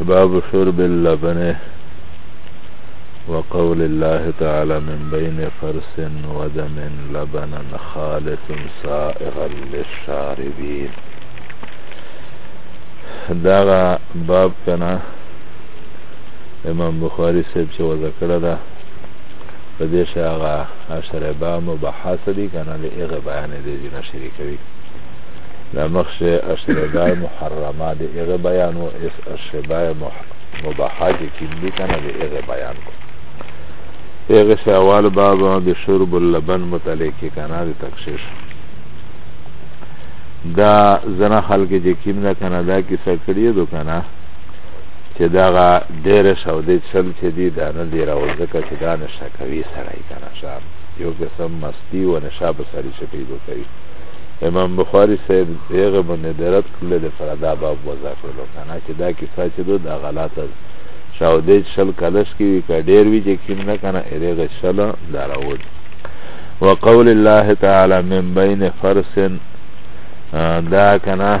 باب شرب اللبن وقول الله تعالى من بين فرس ودم لبنا خالص سائغا للشاربين داغا باب کنا امام بخاری صاحب چې وذکر ده په دې شی هغه اشربه مباحه څه دي که نه د هغې بیان یې دې ځای نه شریکوي له مخکې اشربه محرمه د هغې بیان و اس اشربه مباحه چې کوم دي که نه د هغې بیان کو هغې شی اول باب د شرب اللبن متعلق کې که نه د تکشیش دا زنه خلک چې کیم نه کنه دا کیسه کړی دو کنه چې دغه ډېر شودې چل چې دي دا نه دی راو ځکه چې دا نشه کوي سړی که نشه یو قسم مستی و نشه به سړي چې پیدا کوي امام بخاری صاحب دغه باندې درد کړل د فردا باب وضع کړلو که نه چې دا کیسه چې دو دا غلطه شودې چل کلش کې وي که ډېر وي چې کیم نه که نه هغه شل دا راوځي وقول الله تعالی من بین فرس دا کنه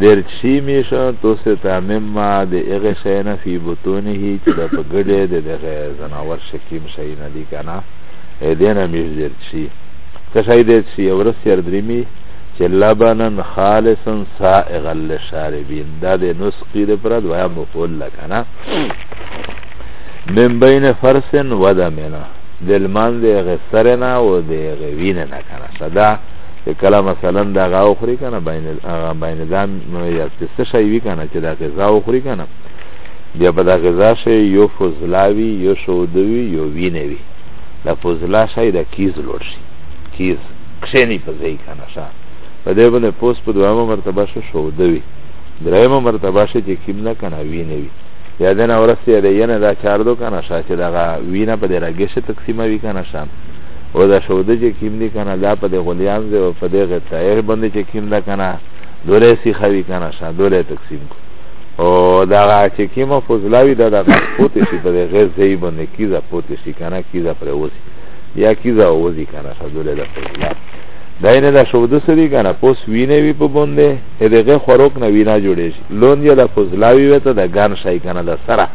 ورچ شي میشه تو سه تعمیم ما د هغه شی نه فی بطونه چې د په ګډې د دغه ځناور شکیم شی نه دي که نه دې نه میش ورچ شي څه شی دی چې یو ورځ سیر درېمي چې لبنا خالصا سائغا للشاربین دا د نسقي لپاره دویم مفعول ده که نه من بین فرس و دمنا د لمانځ د هغې سرې نه او د هغې وینې نه که نه دا چې کله مثلا دا غا وخوري کنه بین هغه بین دا یا چې څه شی وی کنه چې دا غذا وخوري کنه بیا په دا غذا شی یو فضلاوی یو شودوی یو وینه وی دا فضلا شی دا کیز لوړ شي کیز کښینی په ځای کنه شا په دې باندې پوس په دویمه مرتبه شو شودوی درېمه مرتبه شي چې کیم نه کنه وینه وی یا دنه ورسې دی ینه دا چار دو کنه شا چې دا وینه په دې راګې شي تقسیمه وی کنه شا او دا شوده چې کیم دی کنه دا په دې غلیان دی او په دې غټایه باندې چې کیم دا کنه دوله سی خوي کنه شا دوله تقسیم کو او دا چې کیمه فضلاوی دا د پوتې شي په دې غیر ځای باندې کیزه پوتې شي کنه کیزه پر وسی یا کیزه وسی کنه شا دوله د فضلا دا نه دا شوده سری کنه پوس وینه وی په باندې دغه خوروک نه وینا جوړې شي لون یا د فضلاوی وته د ګان شای کنه د سره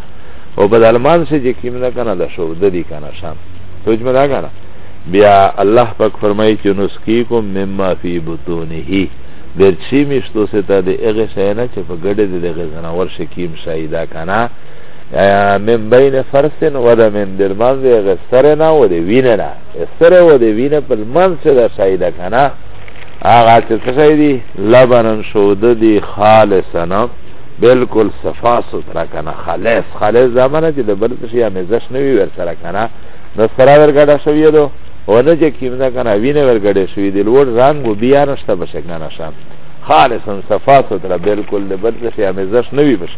او بدلمان سي چې کیم نه کنه دا شوده دی کنه شام سوچ مې دا کنه بیا الله پاک فرمایي چې نسقیکم مما فی بطونه ډېر چی میشتو سه ته د هغه شی نه چې په ګډې د دغه ځناور شکیم شی دا کنه من بین فرس و د من د لمنځ د هغه سره نه و د وینه نه سره و د وینه په لمنځ چې دا شی دا کنه هغه چې څه شی دی لبنن شوده دی خالصنه بالکل صفا سوترا کنه خالص خالص زمانه چې د بل څه یا مزش نه وی ور سره کنه نو سره ور ګډه شوی دو او نه چې کیم نه کنه وینه ور ګډه شوی دی لوړ رنگ و بیا نشته بشه کنه شان خالص صفا سوترا بالکل د بل څه یا مزش نه وی بشه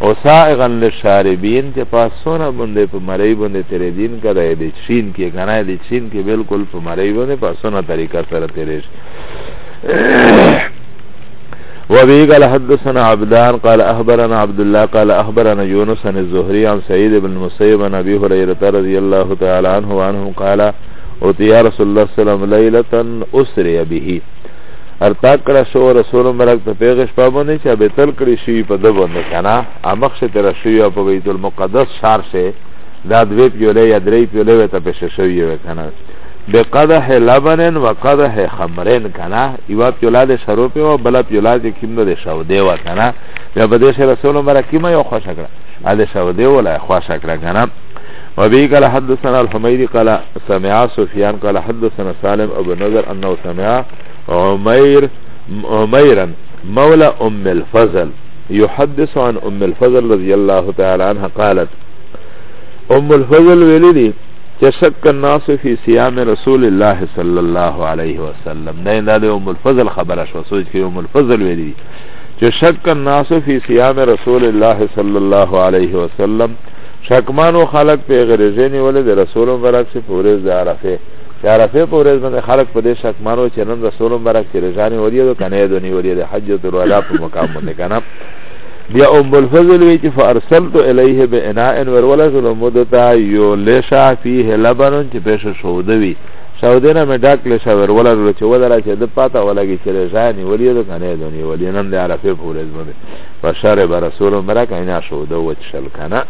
او سائغا للشاربین چې پاسونه باندې په مړی باندې تیرې دین کړه دې چین کې کنه دې چین کې بالکل په مړی باندې پاسونه طریقه سره تیرې وبه قال حدثنا عبدان قال اخبرنا عبد الله قال اخبرنا يونس عن الزهري عن سعيد بن المسيب عن ابي هريره رضي الله تعالى عنه وعنهم قال اوتي يا رسول الله صلى الله عليه وسلم ليله اسري به ارتاق کړه شو رسول مرک ته پیغش پابونه چې به تل کړی شي په دبو نه کنه امخ شه تر شي په بیت المقدس شار شه دا دوی پیولې یا درې پیولې ته پېښ شوی وکنه به قدح لبنن و قدح خمرن کنا یوا پیولا د شروب و بل پیولا چې کیم د شوده و کنا بیا به د شر رسول مر کیمه یو خوښ کړه ا د شوده ولا خوښ کړه کنا وبه قال حدثنا الحميدي قال سمع سفيان قال حدثنا سالم ابو نذر انه سمع عمير عميرا مولى ام الفضل يحدث عن ام الفضل رضي الله تعالى عنها قالت ام الفضل ولدي چې شک الناس فی صيام رسول الله صلی الله علیه وسلم دا نه د ام الفضل خبره شو سوچ کې ام الفضل ویلي چې شک الناس فی صيام رسول الله صلی الله علیه وسلم شکمانو خلق په غریزه نیولې د رسول مبارک سے پورز د عرفه چې عرفه پورز باندې خلق په دې شکمانو چې نن رسول مبارک چې رجانی وریدو کنه دونی وریدو حجۃ الوداع په مقام باندې کنه بیا ام الفضل وی چې فارسلت الیه باناء ورول سره مدتا یو لشا فيه لبن چې پېښه شوده وی شوده نه مې ډاک لشا ورول سره چې ودرا چې د پاته ولګي چې رجانی ولې د کنه دونی ولې نن د عرفه پورې زموږ فشرب رسول مرک اینا شوده وچل کنه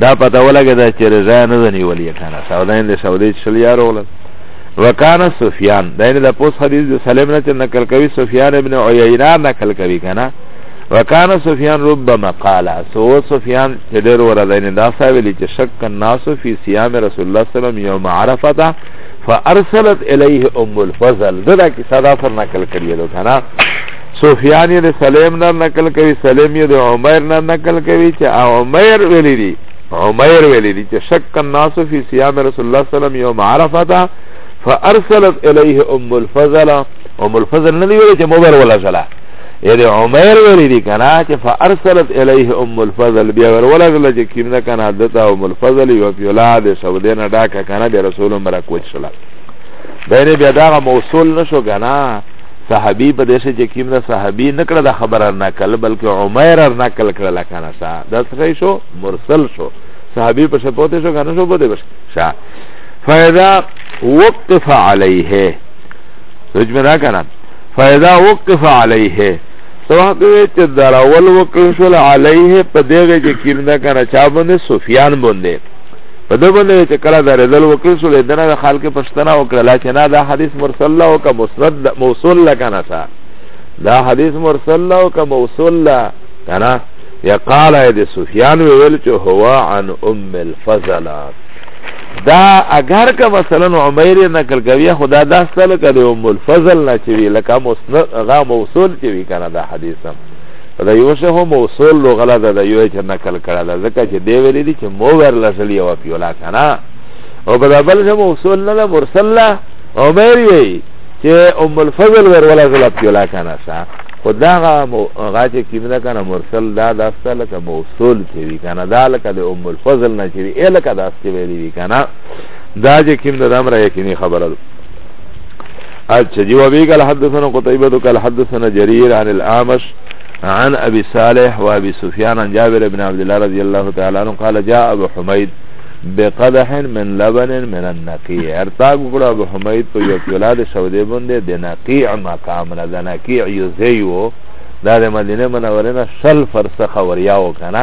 دا پته ولګی دا چې رضا نه ځنی ولی کنه سودا یې سودې چل یار ولل وکانا سفیان دا یعنی دا پوس حدیث دی سلیم نه چه نکل کوي سفیان ابن عیینار نکل کوي کنا وکانا سفیان رب مقالا سو سفیان چه دیر ورد یعنی دا ساویلی چه شک الناس فی سیام رسول اللہ سلم یوم عرفتا فارسلت الیه ام الفضل دا دا کسا دا سر نکل کریه دو کنا سفیان یې د سلیم نه نقل کوي سلیم یې د عمر نه نقل کوي چې عمر ویلی دی عمیر ویلی دی چې شک الناس فی صيام رسول الله صلی الله علیه وسلم یوم عرفه فارسلت الیه ام الفضل ام الفضل نه دی ویلی چې مبر ولا شلا یعنی عمیر ویلی دی کنه چې فارسلت الیه ام الفضل بیا ور ولا شلا چې کیمنه کنه دتا ام الفضل یو پیولا د سعودی نه ډاکه کنه د رسول الله کوچ شلا دینه بیا دا موصول نشو کنه صحابی په دې چې کیمنه صحابی نکړه د خبره نه کړ بلکې عمیر نه کړ کړه کنه دا څه شو مرسل شو صحابی پس پوتے شو کنو شو پوتے پس شا فیدا وقف علیه سوچ میں را کنا فیدا وقف علیه سوحب ویچ دراول وقف شل علیه پا دیگه چه کیم دا کنا چا بنده سفیان بنده په دو باندې چې کله دا رزل وکړ شو دنه د خلک پښتنه وکړه لا چې نه دا حدیث مرسل له او که مسند موصول لکنه دا حدیث مرسل له او که موصول لکنه یا قال د سفیان ویل چې هوا عن ام الفضل دا اگر که مثلا عمیر نقل کوي خدا دا سره کړي ام الفضل نه چې لکه مسند غا موصول چې وی کنه دا حدیث هم دا یو څه هم موصول لو غلا دا یو چې نقل کړه دا ځکه چې دی ویلي دي چې مو ور لسلی او پیولا کنه او په بل چې موصول نه مرسل عمیر وی چې ام الفضل ور ولا غلا پیولا کنه خو دا هغه چې کیم ده کنه مرسل دا داسته لکه موصول چې وي کنه دا لکه د ام الفضل نه چې وي لکه داس چې ویلي وي کنه دا چې کیم ده د امر یقیني خبره ده اچھا جی وبی قال حدثنا قتيبة قال حدثنا جرير عن الأعمش عن أبي صالح وأبي سفيان عن جابر بن عبد الله رضي الله تعالى عنه قال جاء أبو حميد بقدح من لبن من النقیع ارتاق وکړو ابو حمید په یو پیولا د شودې باندې د نقیع مقام نه د نقیع یو ځای و دا د مدینه منورې نه شل فرسخه وریا و کنه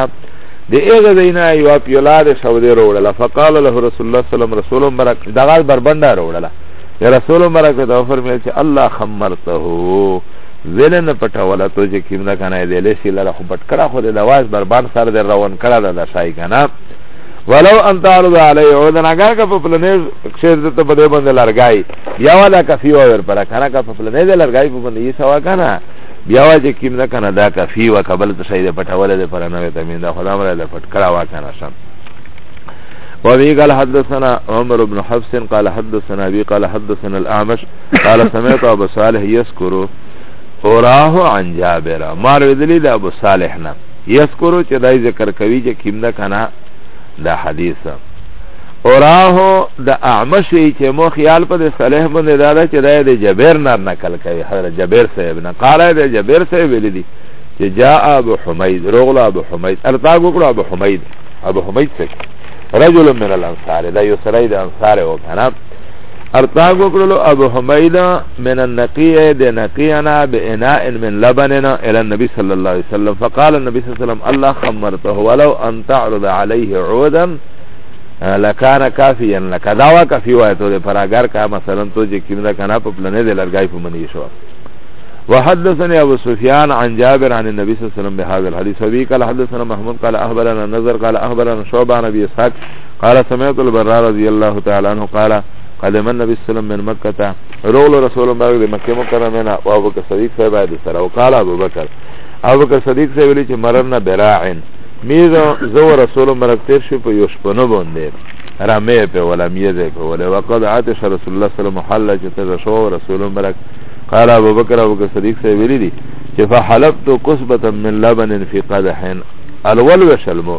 د هغه ځای نه یو پیولا د شودې وروړله فقال له رسول الله صلی الله علیه وسلم برک دغه بربنده وروړله یا رسول برک ته فرمایل چې الله خمرته زله نه پټوله تو چې کیمنه کنه دې لسی لره خو پټ کړه خو د لواز بربان سر د روان کړه د شای کنه ولو ان تعرض علی عودن اگر که په پلنې شعر ته په دې باندې لرګای بیا ولا کفی و ور پر کنه که په پلنې دې لرګای په باندې یې سوا کنه بیا وا چې کیم نه کنه دا کفی و قبل ته شهید پټول دې پر نه ته مين دا خدا مر له پټ کړه وا کنه سم وابي قال حدثنا عمر بن حفص قال حدثنا ابي قال حدثنا الاعمش قال سمعت ابو صالح يذكر اوراه عن جابر مار ودلی دا ابو صالح نه یذکرو چې دای ذکر کوي چې کیم ده کنه دا حدیث اوراهو د اعمش چې مو خیال په د صالح باندې دا ده چې د جبیر نه نقل کوي حضرت جبیر صاحب نه قال د جبیر صاحب ویل دي چې جاء ابو حمید رغلا ابو حمید ارتاق وکړه ابو حمید ابو حمید څه رجل من الانصار دا یو سړی د انصار و کنه ارتاق وکړلو ابو حمید من النقیع د نقیعنا باناء من لبننا الى النبي صلى الله عليه وسلم فقال النبي صلى الله عليه وسلم الله خمرته ولو ان تعرض عليه عودا لکان کافیا لک دا وا کافی وای ته پر اگر کا مثلا تو چې کیمدا کنا په پلنې د لړګای په منی شو وحدثني ابو سفيان عن جابر عن النبي صلى الله عليه وسلم بهذا الحديث وبه قال حدثنا محمود قال اخبرنا النذر قال اخبرنا شعبه عن ابي اسحاق قال سمعت البراء رضي الله تعالى عنه قال قدم النبي صلى الله عليه وسلم من مكة رغل رسول الله دي مكة مكرمة نه او ابو بکر صدیق صاحب دي سره وقال ابو بکر ابو بکر صدیق صاحب ویلي چې مرنا براع میز زو رسول مرک تیر شو په یوشپنو باندې رمه په ولا میزه په ولا وقد عاتش رسول الله صلی الله علیه وسلم حل چې تر شو رسول مرک قال ابو بکر ابو بکر صدیق صاحب ویلي دي چې فحلبت قصبه من لبن في قدح الول وشلمو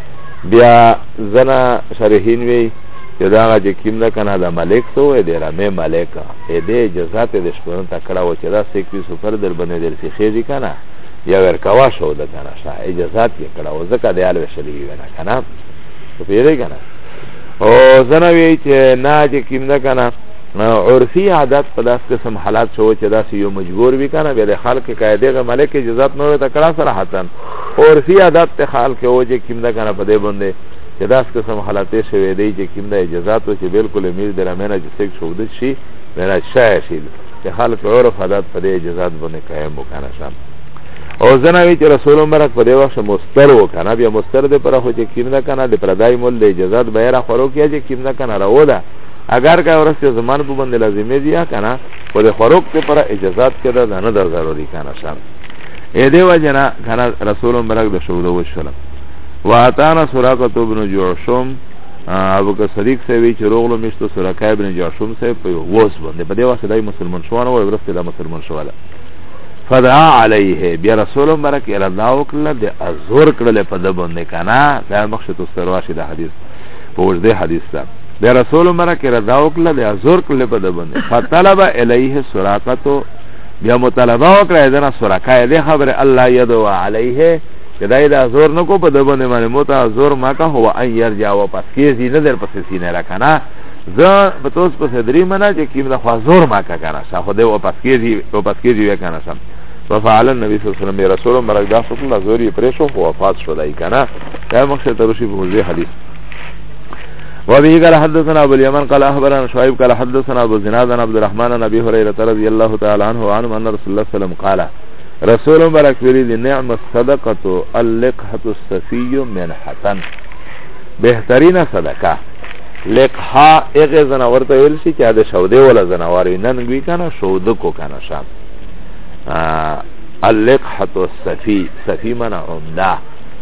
بیا زنا شرحین وی چې دا هغه چې کیم ده که نه د ملک ته وایي دی رمې ملک ای دې اجازه ته د شپون ته کړه و چې دا سیکوي سفر در باندې در سیخېږي که نه یا ورکوا شو ده که نه شه اجازات یې کړه و ځکه دی حال وشلي وي نه که نه ته پوهېږې که نه او زنه وی چې نه چې کیم ده که نه عرفي عادت په داس قسم حالات شو چې داسې یو مجبور وي که نه بیا د خلک که دغه ملک اجازات نه ورته کړه صراحتاً عرفي عادت ته خال کې و چې کیم ده کنه په دې باندې چې داس قسم حالاتې شوې دی چې کیم ده اجازه تو چې بالکل امیر د رامنه چې سیک شو د شي میرا شای شي چې خلک عرف عادت په دې اجازه باندې قائم وکنه شم او زناوی چې رسول مبارک په دې وخت مستر و کنه بیا مستر دې پر خو چې کیم ده کنه د پردای مول د اجازه به را خورو کې چې کیم ده کنه راو ده اگر که ورس چې زمان په باندې لازمي دي کنه په خوروک ته پر اجازه کې ده نه در ضروري کنه شم ای دی وجنا کنا رسول مبارک د شهود وشول واتانا سراقه ابن جعشم ابو بکر صدیق سے وی چروغلو مشتو سراقه ابن جعشم سے په ووس باندې په دې واسه دای مسلمان شو نو ورسته د مسلمان شو ولا فدعا علیه بیا رسول مبارک اراده وکړه د ازور کړل په د باندې کنا دا مخشه تو سرواشي د حدیث په وجده حدیث ده د رسول مبارک اراده وکړه د ازور کړل په د باندې فطلب الیه سراقه بیا مطالبه وکړه دنه سره کای دی خبر الله یدو علیه کدای دا زور نکو په دبن باندې موتا زور ماکه هو ان یرجا واپس کیږي نه در پسې سینه را کنه زه په توس په صدرې منا چې کیم دا خو زور ماکه کنه شا خو دې واپس کیږي واپس کیږي وکنه سم ففعل النبي صلی الله علیه وسلم رسول مرګ دا څوک لا زور یې پرې شو خو وفات شو دای کنه دا مخ ته ترشی په حدیث وبه قال حدثنا ابو اليمن قال اخبرنا شعيب قال حدثنا ابو زناد عن عبد الرحمن عن ابي هريره رضي الله تعالى عنه وعنهم ان رسول الله صلى الله عليه وسلم قال رسول مبارک ویلی دی نعم الصدقه اللقحه الصفي من حسن بهترین صدقه لقحه اغه زناور ته ویل شي چې د شوده ولا زناور نن وی کنه شوده کو کنه شام اللقحه الصفي صفي من عمده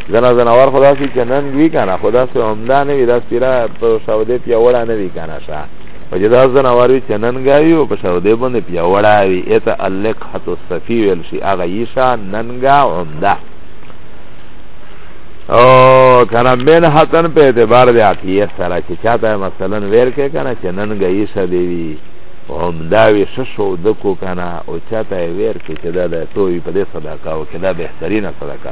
زنا زناور خدا سی چنن وی کنه خدا سو عمدا نه وی دا سیرا په سعودي پیوړا نه وی کنه شا او جدا زناور وی چنن گاوی او په سعودي باندې پیوړا وی ایت الک حت الصفی ول شي اغه ایشا ننګا عمدا او کنه من حتن په اعتبار دی عقیه سره چې چاته مثلا ویر کې کنه چنن گئی شه دی وی عمدا وی ششو دکو کنه او چاته ویر کې چې دا د توي په دې صدقه او کنه بهترینه صدقه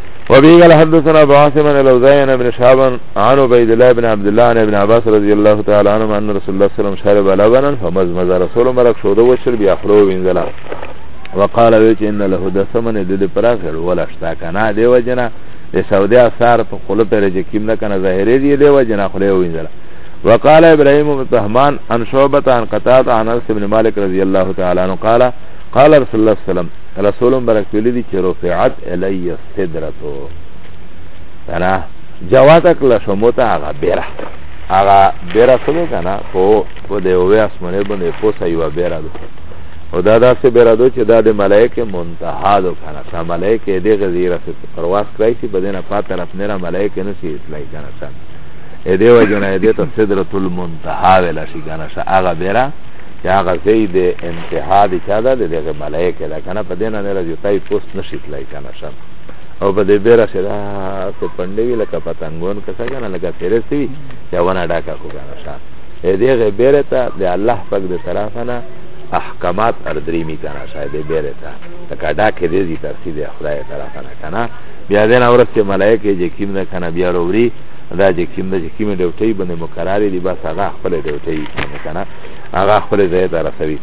وبه قال حدثنا ابو عاصم عن الاوزاعي عن ابن شهاب عن عبيد الله بن عبد الله عن ابن عباس رضي الله تعالى عنهما ان رسول الله صلى الله عليه وسلم شرب لبنا فمزمز رسول مرق شود وشر بيحلو وينزلا وقال ويچ ان له دسمن دد پراغل ولا اشتا کنا دی وجنا د سعودي اثار په خله پر جکیم نه کنه ظاهري دی دی وجنا خله وینځلا وقال ابراهيم بن طهمان عن شعبة عن قتادة عن انس بن مالك رضي الله تعالى عنه قال قال رسول الله صلى الله عليه وسلم رسول مبارک ویلی دی چې رفعت الی السدرتو کنه جواد کله شمو ته هغه بیره هغه بیره څه ده کنه خو په دې وې اسمنه باندې پوسه یو بیره ده او دا داسې بیره ده چې دا د ملائکه منتها ده کنه چې ملائکه دې غزیره څخه پرواز کوي چې بدنه پات طرف نه را ملائکه نه شي اطلاعي کنه څه دې وجنه دې ته سدرۃ المنتها ولا شي کنه هغه بیره چې هغه ځای د انتها د چا ده د دغه ملایکې ده که نه په دې نه نه راځي یو تای پوست نه شي تلای که نه شم او په دې بیره چې دا څه پنډې وي لکه پتنګون که څه که نه لکه څېرې څه وي چې ونه ډاکه کړو که نه شم د دغه بیره ته د الله پاک د طرفه نه احکامات اردریمی کنه شاید بیره تا لکه ډاکې دې دي ترسي د خدای طرفه نه کنه بیا دې نه ورسته ملایکې چې کیم نه کنه بیا وروړي دا چې کیم د چې کیم ډیوټي باندې مقرر دي بس هغه خپل ډیوټي کنه هغه خپل ځای ته رسوي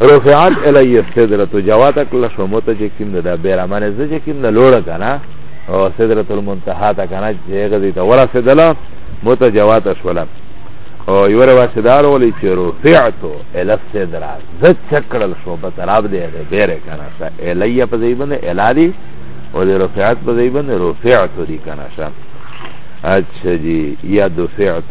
رفعت الی السدرة جوات کله شو مت چې کیم د بیره معنی زه چې کیم نه لوړ کنه او سدرة المنتهى تا کنه چې هغه دې ته ورسېدله مت جوات شوله او یو روایت دار ولې چې رفعت الی السدرة زه چکړل شو په طرف دې دې بیره کنه سا الی په ځای باندې الالی او د رفعت په ځای باندې رفعت دې کنه سا اچھا جی یا دفعت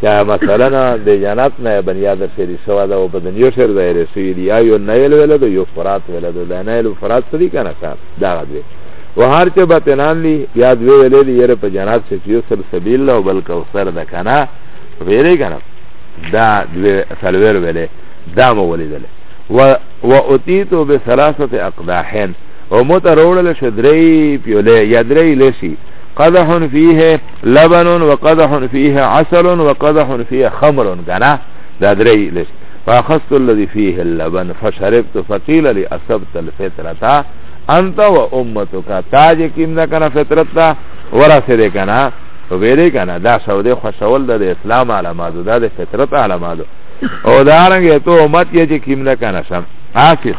که مثلا د جنت نه بنیاد سری سوا ده او په دنیا سره ځای رسوي دي یا یو نیل ولد یو فرات ولد د نیل او فرات سری کنه کار دا دی و هر چې به تنان دي یا دوی ولې دي یره په جنت سره یو سل سبیل له بل کو سر ده کنه ویری کنه دا دوی سلویر ولې دا مو ولیدل و و اتیتو به ثلاثه اقداحین او متروړل شدری پیولې یا درې لسی قدح فيه لبن وقدح فيه عسل وقدح فيه خمر غنا دا درې لږ فاخذت الذي فيه اللبن فشربت فقيل لي اصبت الفطرتا انت و امتك تاج کیم نه کنه فطرت تا ورسه دې کنه ویلې کنه دا سعودي خوشول د اسلام علامات دا د فطرت علامات او دا رنګ ته امت یې چې کیم نه کنه سم عاشق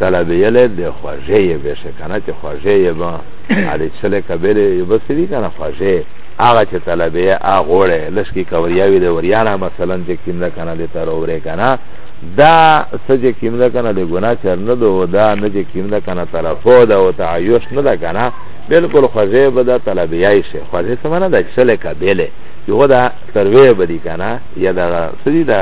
طلبیه له د خوږې یې به شي کنه چې خوږې یې به علي چله کبل یې بس دي کنه خوږې هغه چې طلبیه هغه وړه لشکې کوریا وی د وریانا مثلا چې کیمله کنه د تر اورې کنه دا سجه کیمله کنه د ګنا چر نه دو دا نه چې کیمله کنه طرفو دا او تعیش نه دا کنه بالکل خوږې به دا طلبیه شي خوږې سمانه د چله کبل یو دا تروی به دي کنه یا دا سدي دا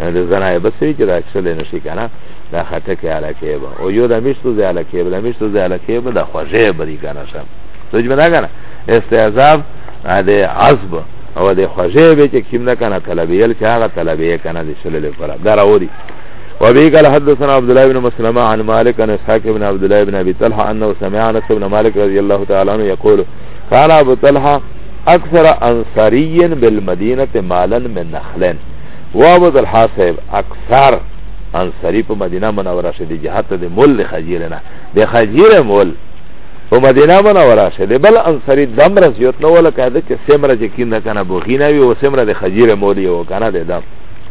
د زنای بسوی چې دا اکسل نه شي کنه دا خټکه علاقه به او یو د مشتو زی علاقه به د مشتو زی علاقه به د خوږه بری کنه سم سوچ بنا کنه استعذاب د عصب او د خوږه به چې کیم نه کنه طلبیل چې هغه طلبیه کنه د شلل پر دا راوړي وبه قال حدثنا عبد الله بن مسلم عن مالك عن اسحاق بن عبد الله بن ابي طلحه انه سمع انس بن مالك رضي الله تعالى عنه يقول قال ابو طلحه اکثر انصاری بالمدینه مالا من نخلن و ابو طلحه صاحب اکثر انصاری په مدینه منوره شه دی جهت د مول د خجیر نه د خجیر مول په مدینه منوره شه دی بل انصاری دمر زیوت نه ولا کده چې سمره چې کیندا کنه بوخینه وی او سمره د خجیر مول یو کنه د دم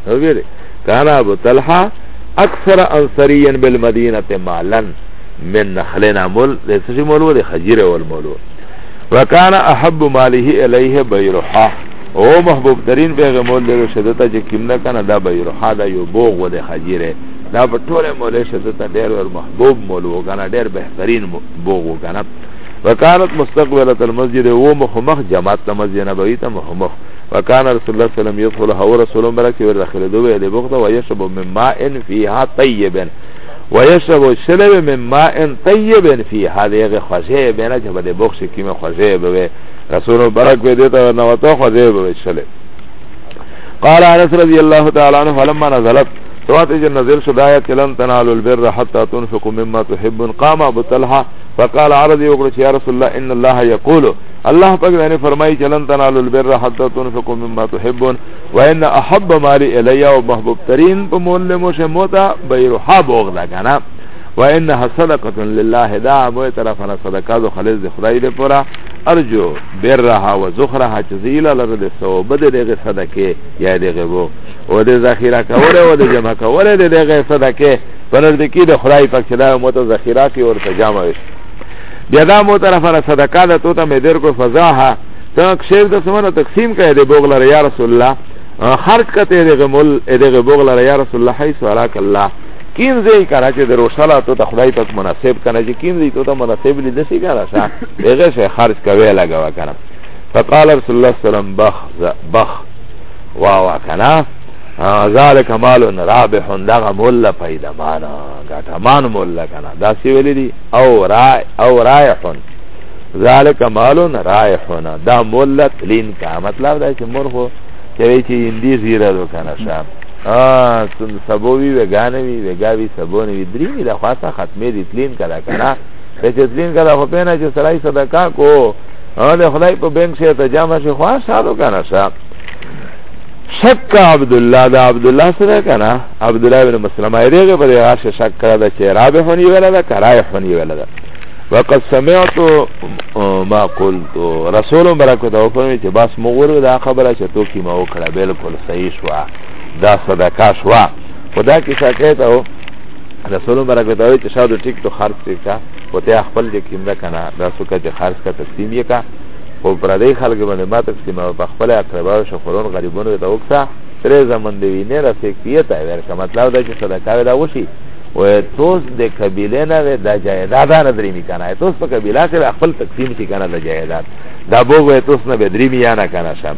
نو ویری کان ابو طلحه اکثر انصریین بالمدینه مالن من نخلنا مول د سشی مول و د خجیر ول مول وکانا احب مالیه الیه بیرحه او محبوب ترین پیغمبر لرو شدتا چې کیم نه کنه دا به روحا دا یو بوغ و د خجیره دا په ټوله مولا شدتا ډیر ور محبوب مول و کنه ډیر بهترین بوغ و کنه وکانت مستقبلت المسجد و مخمخ جماعت ته مسجد نبوی ته مخمخ وکانه رسول الله صلی الله علیه وسلم یدخل هو رسول الله برکه ور داخل دوه د بوغ دا ويشرب من ماء فيها طيبا ويشرب شلب من ماء طيبا فيها دغه خوځه بنه چې بده بوغ شي کیمه خوځه به رسول مبارک به دیتا ورنه وته خو دی به شله قال انس رضی الله تعالی عنہ فلما نزلت سوات جن نزل شو دایت کلن تنالو البر حتى تنفقوا مما تحبون قام ابو طلحه فقال عرض یو کړ چې یا رسول الله ان الله یقول الله پاک باندې فرمایي چې لن تنالوا البر حتى تنفقوا مما تحبون وان احب مالي الي ومحبوب ترين په مول مو شه موتا بيرحب اوغلا کنه و انها صدقه لله دا به طرف نه صدقه دو خالص د خدای د پورا ارجو برها و زخرها چې زیلا لره د ثواب د دغه صدقه یا دغه وو او د ذخیره کوله او د جمع کوله د دغه صدقه پر دې کې د خدای پاک چې دا مو ته ذخیره کې ورته جمع وي بیا دا مو طرف نه صدقه ده تو ته مې در کو فزاها ته شیر د سمنه تقسیم کړي د بوغلر یا رسول الله خرج کته دغه مول دغه بوغلر یا رسول الله حیث وراک الله کیم زی کرا چې د روشلا ته ته خدای پاک مناسب کنه چې کیم زی ته ته مناسب لید شي کنه شا هغه شي خرج کوي لګوا کنه فقال رسول الله صلی الله علیه وسلم بخ بخ وا وا کنه ذالک مال رابح دغه مولا پیدا مانا غټه مان مولا کنه دا سی ویلی دی او رای او رایحون ذالک مال رایحون دا مولا تلین کا مطلب دا چې مرغو چې وی چې اندی زیره دو کنه شام آه سن سبو وی وگانه وی وگاوی سبو نوی دریمی دا خواستا ختمه دی تلین کدا کنا چه تلین کدا خو پینا چه سرائی صدقا کو آن خدای پا بینک شیط جامع شی خواه شادو کنا شا شک عبدالله دا عبدالله سره کنا عبدالله بن مسلم ایریغه پر غاش شک کرده چه رابحونی ولده کرائحونی ولده وقد سمعت ما قلت رسول برکت او فرمی چه بس مغور دا خبره چه تو کی ما وکړه بالکل صحیح شوا دا صدقه شوا خدا کی شاکه ته او رسول برک ته وی چې شاده ټیک تو خرج کې کا او ته خپل دې کیندا کنه دا سوکه چې خرج کا تقسیم یې کا او پر دې خلک باندې ما تقسیم او خپل اقربا او شفرون غریبونو ته وکړه ترې زمون دی نه رسې کیته ورکه مطلب دا چې صدقه دا وشي و توس د قبیله نه د جایداد نه درې می کنه توس په قبیله کې خپل تقسیم کې کنه د جایداد دا بوغه توس نه بدرې می یا نه کنه شم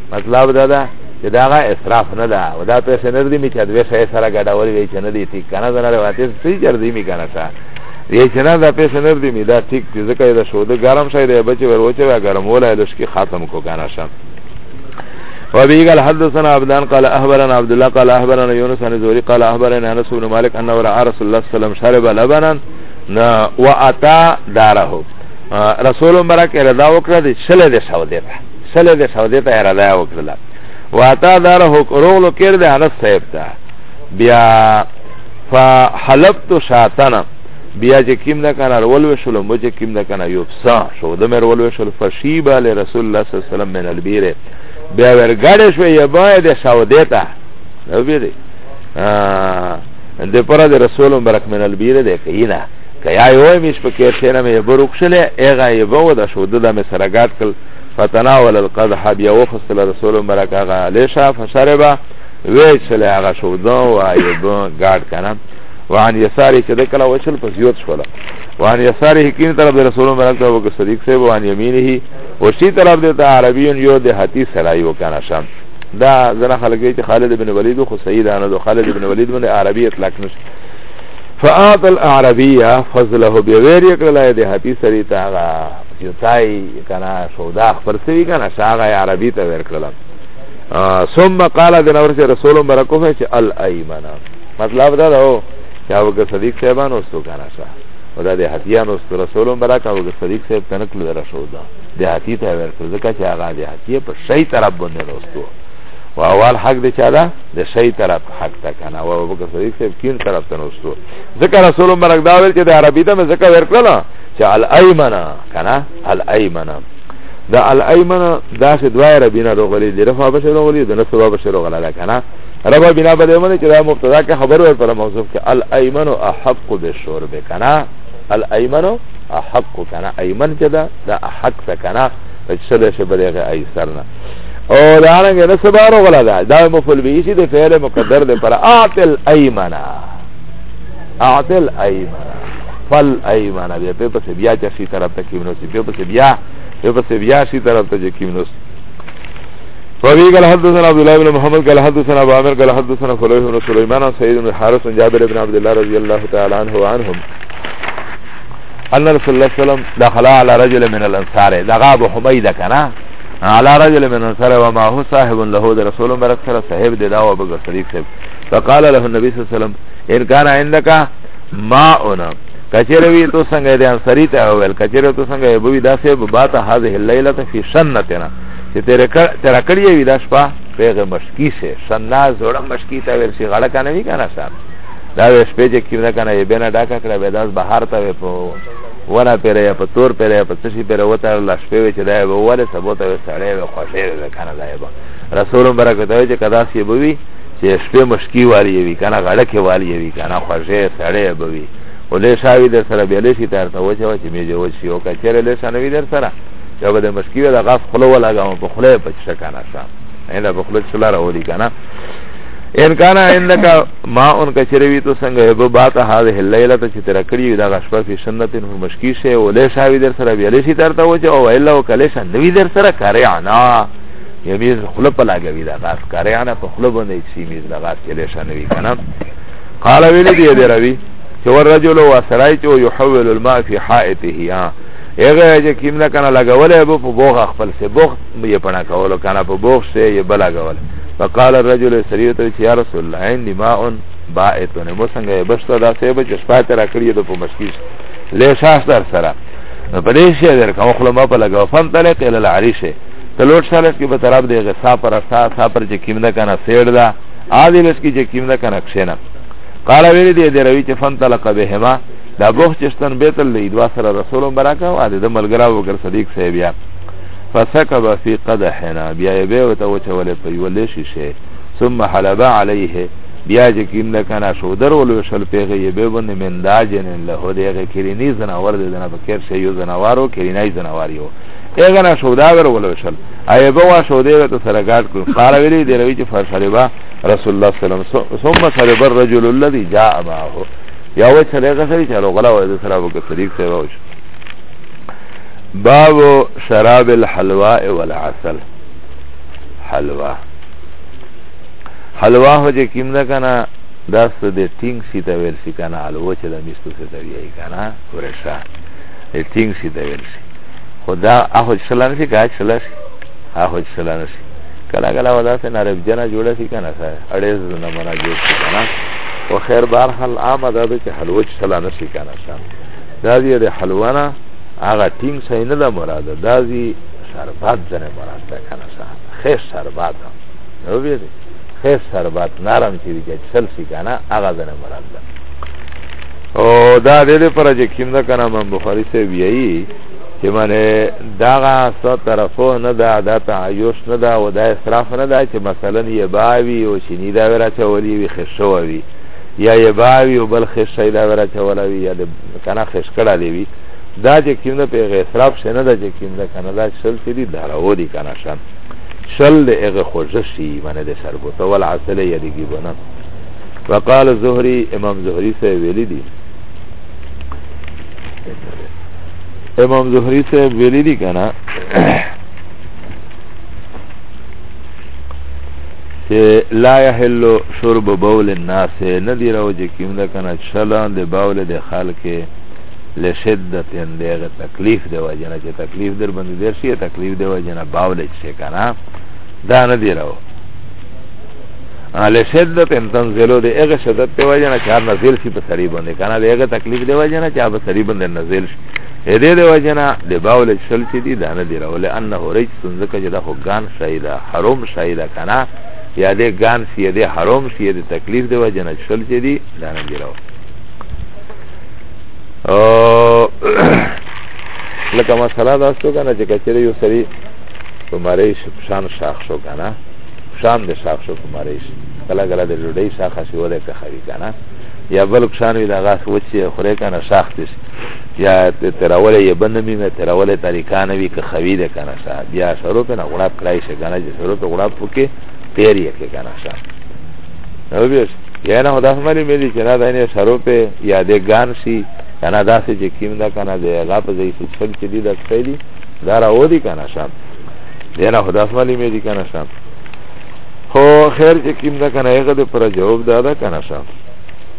مطلب دا ده چې دا غا اسراف نه ده او دا پیسې نه دي می چې دوی شای سره ګډول وی چې نه دي ټیک کنه دا نه راته څه چر دي می کنه شا وی چې نه دا پیسې نه دي می دا ټیک چې ځکه دا شو ده ګرم شای دی بچي ور وچه ګرم ولای لش کې ختم کو کنه شا وبه قال حدثنا عبدان قال احبرنا عبد الله قال احبرنا يونس عن زوري قال احبرنا انس بن مالك انه راى رسول الله صلى الله عليه وسلم شرب لبنا واتى داره رسول مبارک رضا وکړه د شل د شاو دی سله د سودې ته اراده یې وکړله واتا داره روغلو کېر د انس صاحب ته بیا فحلبت شاتنه بیا چې کیم نه کنه رول وشول مو چې کیم نه کنه یو پسا شو د مر ول وشول فشیبا له رسول الله صلی الله علیه وسلم من البیره بیا ورګړې شو یې باید سودې ته نو بیا دې د پر د رسول مبارک من البیره دې کینا که یا یو میش په کې شنه مې بروک شلې هغه یې وو د شو د مې سره ګات کړ فتناول القدح بیا وخصل رسول مبارک هغه علی شاه فشربا وې شلې هغه شو دا و یې ګات کنه وعن يساره چې د کله وشل په زیوت شول وعن يساره کین طرف د رسول مبارک ته وکړ صدیق صاحب وعن یمینه او شی طرف د عربی یو د حتی سړی وکنه شم دا زنه خلک چې خالد بن ولید خو سید انا د خالد بن ولید باندې عربی اطلاق نشي فآت الاعربیه فضله بغیر یکړلای د هپی سری تاغا جتای کنا شودا خبر سوی کنا شاغه عربی ته ورکړل ثم قال د نور سے رسول برکو ہے چې الایمن مطلب دا ده چې ابو بکر صدیق صاحبان اوستو کنا شا او دا د هتیان اوستو رسول برکو ابو بکر صدیق صاحب تنکل در شودا د هتی ته ورکړل ځکه چې هغه د هتی په شی طرف باندې اوستو او اول حق د چا ده د شی طرف حق تا کنه او ابو بکر صدیق صاحب کین طرف ته نوستو ذکر رسول مبارک دا ویل چې د عربی ته ذکر ورکړل چې الایمنا کنه الایمنا دا الایمنا دا چې دوه عربی نه روغلی دی رفع بشه روغلی د نسبه بشه روغلا ده کنه ربا بنا بده منه چې دا مبتدا کې خبر ور پر موصوف کې الایمن احق بالشرب کنه الایمن احق کنه ایمن چې دا دا احق کنه چې سره شي بلغه ایسرنا او دا رنګ نه سبارو غلا دا دا مفعول به شي د فعل مقدر ده پر اعتل ايمنا اعتل ايمنا فل ايمنا بیا په پس بیا چې شي طرف ته کیمنو سي په پس بیا په پس بیا شي طرف ته کیمنو سي وفي قال حدثنا عبد الله بن محمد قال حدثنا ابو عامر قال حدثنا خليل بن سليمان عن سيد بن الحارث عن جابر بن عبد الله رضي الله تعالى عنه وعنهم ان رسول الله صلى الله عليه وسلم دخل على رجل من الانصار دغاب حميده كنا على رجل من انصار وما هو صاحب له ده رسول مبارک سره صاحب دې دا و بکر صدیق صاحب فقال له النبي صلی الله عليه وسلم ان كان عندك ماء کچره وی تو څنګه دې انصاری ته ویل کچره تو څنګه بوی دا صاحب بات هذه الليله في شنتنا چې تیر تیر کړی وی دا شپه پیغه مشکی شه شنا زړه مشکی ته ورسی غړه کنه وی کنه صاحب دا شپه چې کیمه کنه یې بنا ډاکا کړه به داس بهار ته په ونه پیره یا په تور پیره یا په څه شي پیره وتړل لا شپې وې چې دا یې به ووالې سبو ته به سړی وې خوښې وې که نه دا یې به رسول مبارک ته وایي چې که داسې به وي چې شپې مشکي والي وي که نه غړکې والي وي که نه خوښې سړی به وي خو لیشا وي در سره بیا لیشي ته ورته وچوه چې مې دې وچشي او که چېرې لیشا نه وي در سره بیا به د مشکي وي د غاف خوله ولګوم په خوله یې پچ شه که نه شه نه په خوله چلا راولي که نه ان کانا عندک ما ان کچره وی تو څنګه هبه باته هذه الليله ته چې تر کړی دا غشپه فی سنت نور مشکی شه او له شاوی در سره ویلې شي ترته و چې او الا وکله شه نوی در سره کاری انا یمیز خله په لاګوي دا غاس کاری انا په خله باندې چې میز دا غاس کې له شان وی کنه قال ویلی دی دی روی چې ور رجل و سړی چې یحول الماء فی حائته ها هغه چې کیمنه کنه لګولې په بوغ خپل سه بوغ یې پنا کولو کنه په بوخ شي یې بلا غول فقال الرجل سریو ته چې یا رسول الله عندي ماء بائتون مو څنګه یې بشته دا سه به چې شپاته را کړی د په مشکیش له شاس در سره په دې شي در کوم خپل ما په لګاو فن تلق ال العريش ته لوټ سالس کې په طرف دی غصا پر اسا سا پر چې کیمدا کنه سیړ دا عادی لس کې چې کیمدا کنه کښنه قال ویری دی دروي چې فن تلق بهما دا بوخ چشتن بیت الله دوا سره رسول برکه او د ملګرا وګر صدیق صاحب یا فسکب فی قدحنا بیا یې به ورته وچولې په یوه لیشي شی ثم حلب علیه بیا چې کیم ده کنه شودر ولوشل پیغه یې به باندې من دا جنن له دې هغه کرینی زناور دې نه په کیر شی یو زناوارو کرینای زناوار یو هغه نه شودا ور ولوشل ای به وا شودې ته سره ګاټ کړ قال ویلی دې روي چې فرشلبا رسول الله صلی الله علیه وسلم ثم صلب الرجل الذي جاء معه یا و چې هغه سره چې هغه غلا و دې سره وکړي شریک سره وشه باب شراب الحلواء والعسل حلوا حلوا هو چې کیم ده کنه دا ست د ټینګ شي ته ویل شي کنه حلوا چې د میستو څخه دی یی کنه ورشه د ټینګ شي ته ویل شي خدا اهو شلان شي کا شلان شي اهو شلان شي کله کله ودا سه نارب جنا جوړه شي کنه سره اړیز نه منا جوړ شي کنه او خیر بهر حال عام ده چې حلوا چې شلان شي کنه شان دا دی د حلوا نه هغه ټینګ شی نه ده مراده دا دی شربت ځنې مراد ده که نه څه ښه شربت وبېدې ښه شربت نرم چې وي چې څل شي که نه هغه ځنې مراد ده او دا دې دپاره چې کوم ده که نه امام بخاري صاحب یایي چې معنې دغه څه طرفو نه ده دا تعیش نه ده او دا اصراف نه ده چې مثلا یې باوي او چیني دا وراچولي وي ښه شوی وي یا یې باوي او بل خېش شی دا ور اچولی وي یا د که نه خېش کړی دی وي دا چې کوم ده په هغې اسراف شی نه ده چې کوم ده که نه دا شل چې دي دړو دي که نه شن شل د هغه خوږه شي منې د شربوته ول عسله یا د ګیبونه وقال زهري امام زهري صاحب ویلی دي امام زهري صاحب ویلی دي که نه چې لا يحل شرب بول الناس نه دی راو چې کیم ده کنه چلان د باول د خلک له شدت اندغه تکلیف دی وجنه چې تکلیف در باندې در شي تکلیف دی وجنه باول چې کنه دا نه دی راو له شدت ان تنزلو د هغه شدت دی وجنه چې نازل شي په سری باندې کنه د هغه تکلیف دی وجنه چې په سری باندې نازل شي دې دې وجنا د باول شل چې دي دانه دی راول انه رج څنګه چې دا هوګان سیده حروم سیده کنه یا دې ګان سی دې حروم سی دې تکلیف دی وجه نه شل چې دی دا نه دی راو لکه مسله دا ستو کنه چې کچره یو سری په مریش شان شاخ شو کنه شان د شاخ شو په مریش کله کله د ډوډۍ شاخه شو ده که خوي کنه یا بل شان وی دا غاښ وچی خوره کنه شاخ یا تیراولی یې بند می مې تیراولی طریقه نه وي که خوي دی که نه شه بیا سرو پې نه غړاب کړای شي که نه چې سرو پې غړاب پکې تیر یې کې که نه شه نو بیا یا نه داسې مالي مې دي چې نه دا یې سرو پې یا دې ګان شي که نه داسې چې کیم ده که نه د هغه په ځای چې څل چې دي دا څه دي دا راودي که نه شه یا نه داسې مالي مې دي که نه شه خو خیر چې کیم ده که نه هغه د پر جواب دا ده که نه شه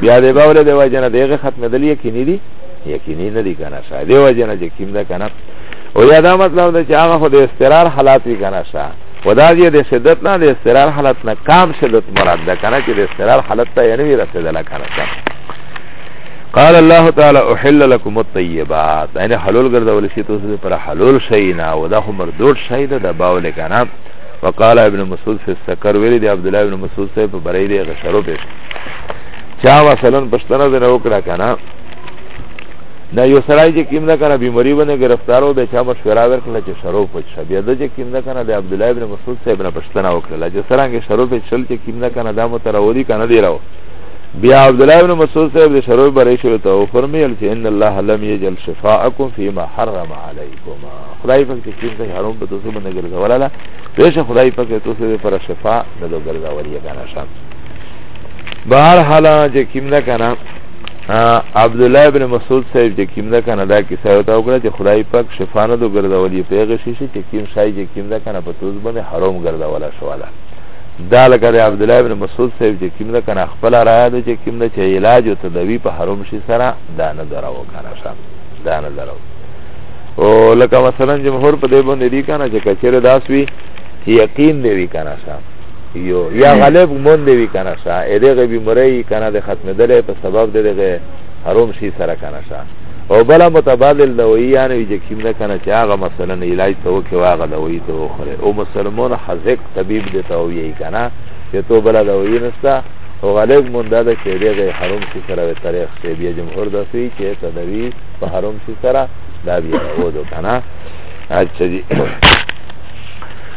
بیا د باولې د وجه نه دغه ختمېدل یقیني دي یقیني نه دي که نه شه د وجه نه چې کیم ده که نه او یا دا مطلب ده چې هغه خو د استرار حالات وي که نه شه و دا دی د شدت نه د استرار حالت نه کام شدت مراد ده که نه چې د استرار حالت ته یې نه وي رسېدلی که نه شه قال الله تعالی احل لكم الطيبات یعنی حلول ګرځول شي تاسو پر حلول شي نه او دا خو مردود شي ده د باول کنه وقال ابن مسعود في السكر ویل دی عبد الله ابن مسعود صاحب په بری دی غشرو پیش چا مثلا پښتنه د نو کړه کنه دا یو سړی چې کیم نه کنه بیماری باندې گرفتار و به چا مشوره ورکړه چې شروع پچ شه بیا د چې کیم نه کنه د عبد الله ابن مسعود صاحب نه پښتنه وکړه چې سرانګه شروع پچ شل چې کیم نه کنه دا متراوري کنه دی راو بیا عبد الله ابن مسعود صاحب د شروع بری شو ته او فرمیل چې ان الله لم یجل شفاءکم فيما حرم علیکم خدای پاک چې کیم ته حرام په تاسو باندې ګرځولاله پېښه خدای پاک تاسو پر شفاء نه ګرځولې کنه شام بهر حال چې کیم نه کنه عبد الله ابن مسعود صاحب چې کیم نه کنه دا کیسه وتا وکړه چې خدای پاک شفا نه دو ګرځولې پیغه شي چې کیم شای چې کیم نه کنه په توز باندې حرام ګرځولا شواله دا لکه د عبد الله ابن مسعود صاحب چې کیم نه کنه خپل رایا د چې کیم نه چې علاج او تدوی په حرام شي سره دا نه درو کنه شام دا نه درو او لکه مثلا جمهور په دې باندې دی کنه چې کچره داس وی یقین دی وی کنه شام یو یا غالب مون دی وی کنه شا اې دغه بیماری کنه د ختم دلې په سبب دغه حرام شي سره کنه شا او بل متبادل دوی یعنی وی چې کیم نه کنه چې هغه مثلا علاج ته وکي واغه دوی ته وخره او مسلمان حزق طبيب دی ته وی کنه چې تو بل دوی نستا او غالب مون دا چې دغه حرام شي سره په تاریخ کې بیا جمهور داسي چې تدوی په حرام شي سره دا بیا ودو کنه اچھا جی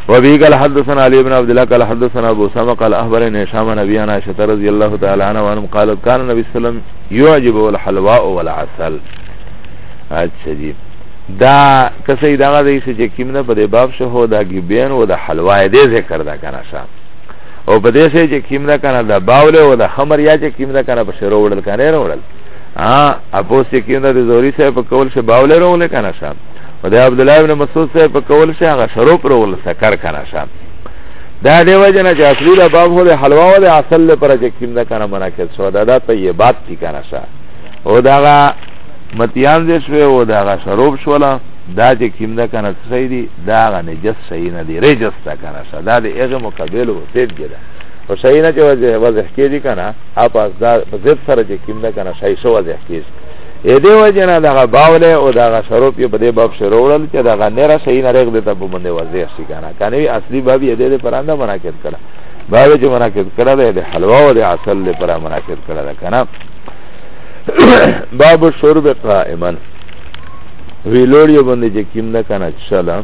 وبه قال حدثنا علي بن عبد الله قال حدثنا ابو سما قال اخبرني هشام عن ابي عائشه رضي الله تعالى عنها وانهم قالت كان النبي صلى الله عليه وسلم يعجبه الحلواء والعسل اچھا جی دا کسی دا دی چې کیم نه په دې باب شو دا کی بیان و د حلوا دې ذکر دا کنه شا او په دې سه چې کیم نه کنه دا باول او د خمر یا چې کیم نه کنه په شروع وړل کنه وړل ا اپوس چې کیم نه د زوري سه په کول شه باول وړل کنه شا او د عبد الله بن مسعود صاحب په کول شي هغه شروع پر ول سکر کنه شه دا دی وجه نه چې اصلي د باب هو د حلوا او د اصل لپاره چې کیم نه کنه مناقض شو دا د طیبات کی کنه شه او دا متیان دې شو او دا شروع شولا دا چې کیم نه کنه صحیح دی دا غ نجس صحیح نه دی رجس تا کنه شه دا د هغه مقابل او سید دی او صحیح نه چې وځه وځه کې دي کنه اپ از دا ضد سره چې کیم نه کنه صحیح شو وځه کې اې دې وجه نه دغه باوله او دغه سروپ یې په دې باب شروع وړل چې دغه نره صحیح نه رېږ دې ته په باندې وضع شي کنه کنه وی اصلي باب یې دې پراندا مناقض کړه باب چې مناقض کړه دې د حلوا او د عسل دې پر مناقض کړه دا کنه باب شرب قائما وی لوړ یې باندې چې کیم نه کنه چلا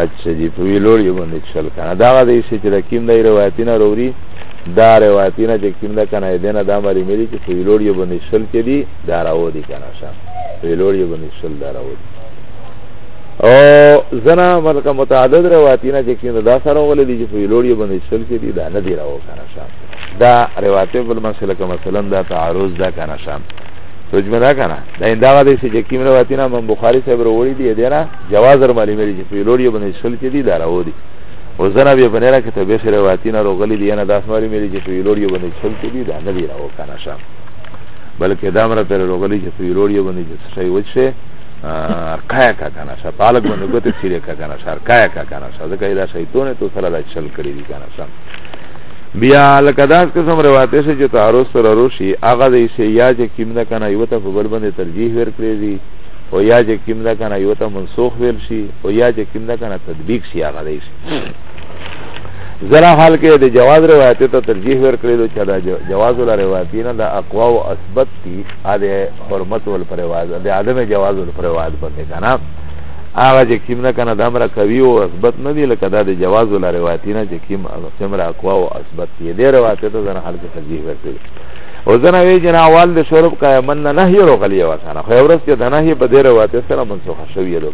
اچھا جی په وی لوړ یې باندې چل کنه دا غږی چې د کیم نه روایتینه وروړي دا روایتی نه چې کوم ده که نه دی نه دا معلومه دي چې په ویلوړ یو باندې شل کې دي دا راودي که نه شه په ویلوړ یو باندې شل دا راودي او زنا ملک متعدد روایتی نه چې کوم ده دا سره ولې دي چې په ویلوړ یو باندې شل کې دي دا نه دی راو که نه شه دا روایت بل مسله که مثلا دا تعارض ده که نه شه سوچمه دا کنه دا این داغه دی چې کوم روایت نه امام بخاری صاحب وروړي دی دا جواز ور معلومه دي چې په لوري باندې شل کې دي دا راو دي او زنا بیا بنه را که ته بخیر واتی نه روغلی دی نه داس ماری میری چې ویلور یو باندې چل کې دی دا نه دی راو کنه شام بلکې دا مر پر روغلی چې ویلور یو باندې چې شی وچه کایا کا کنه شا پالک باندې ګوتې چیرې کا کنه شار کایا کا کنه شا دا کایدا شیطان ته سره دا چل کړی دی کنه شام بیا لکه داس قسم روایتې شي چې تعارض سره روشي هغه د شی یا چې کیم نه کنه یو ته په بل باندې ترجیح ورکړي دی او یا چې کیم نه کنه یو ته منسوخ ویل شي او یا چې کوم ده که نه تطبیق شي هغه دی شي ځنه حال کې د جواز روایت ته ترجیح ورکړي دو چې دا جواز ولا روایت نه د اقوا او اثبت دي د حرمت ول پر رواج د عدم جواز ول پر رواج باندې کنه هغه چې کیم نه کنه د امر کوي او اثبت نه دي لکه دا د جواز ولا روایت نه چې کیم امر اقوا او اثبت دي د روایت ته ځنه حال کې ترجیح ورکړي او ځنه وی جنا وال د شرب قائمن نه نه یو غلی وسانه خو ورس کې د نه په دې روایت سره منسوخه شوی دی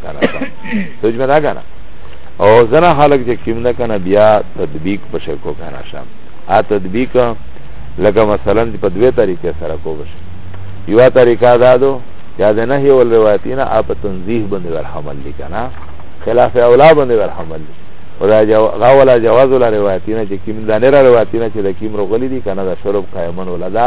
سوچ مې دا کنه او زنا خلق چې کیم نه کنه بیا تطبیق په شکو کنه شم ا تطبیق لکه مثلا په دوه طریقې سره کو بش یو طریقه دا دو یا د نه یو روایتینا اپ تنزیه باندې ورحمل لیکنا خلاف اولا باندې ورحمل ولا جو غولا جواز ولا روایتینا چې کیم دا نه روایتینا چې د کیم رغلی دي کنه دا شرب قائمن ولا دا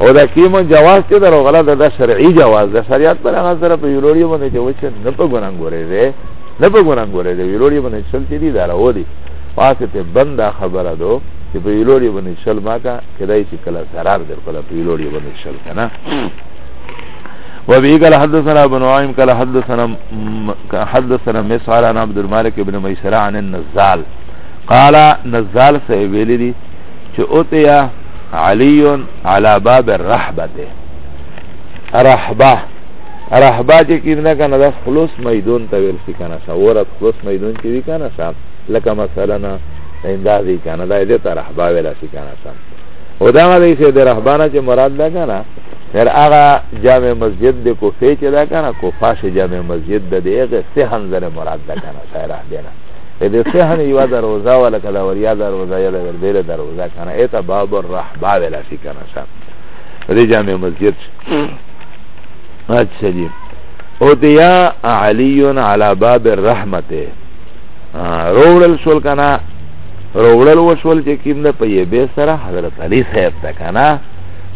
او دا کیمو جواز چې درو غلط دا شرعي جواز دا شریعت پر هغه سره په یولوري باندې چې وچ نه په ګناه ګورې دی نه په ګناه ګورې دی یولوري باندې شل چې دی دا راو دی پاسه ته بند خبره دو چې په یولوري باندې شل ما کا کدای چې کله zarar در کله په یولوري باندې شل کنه وبه قال حدثنا ابو نعيم قال حدثنا حدثنا مسعر عن عبد المالك بن ميسر عن النزال قال نزال سيبيلي چې اوتیا علی علی باب الرحبه ته رحبه رحبه چې کینه کنه د خلوص میدون ته ویل شي کنه سوره خلوص میدون کې وی کنه صاحب لکه مثلا نه اندازې کنه دا دې ته رحبه ویل شي کنه صاحب او دا ما دې چې د رحبانه چې مراد ده کنه هر هغه جامع مسجد د کوفه چې ده کنه کوفه شه جامع مسجد د دې هغه سهن زره مراد ده کنه سره دینه ا د سهن یو دروازه ولا کدا وریا دروازه یا د بیل دروازه کنه ایت باب الرحبا ولا سی کنه صاحب د جامع مسجد اچھا جی او دیا علی علی باب الرحمت روړل شول کنه روړل وشول چې کیم نه پې به سره حضرت علی صاحب تا کنه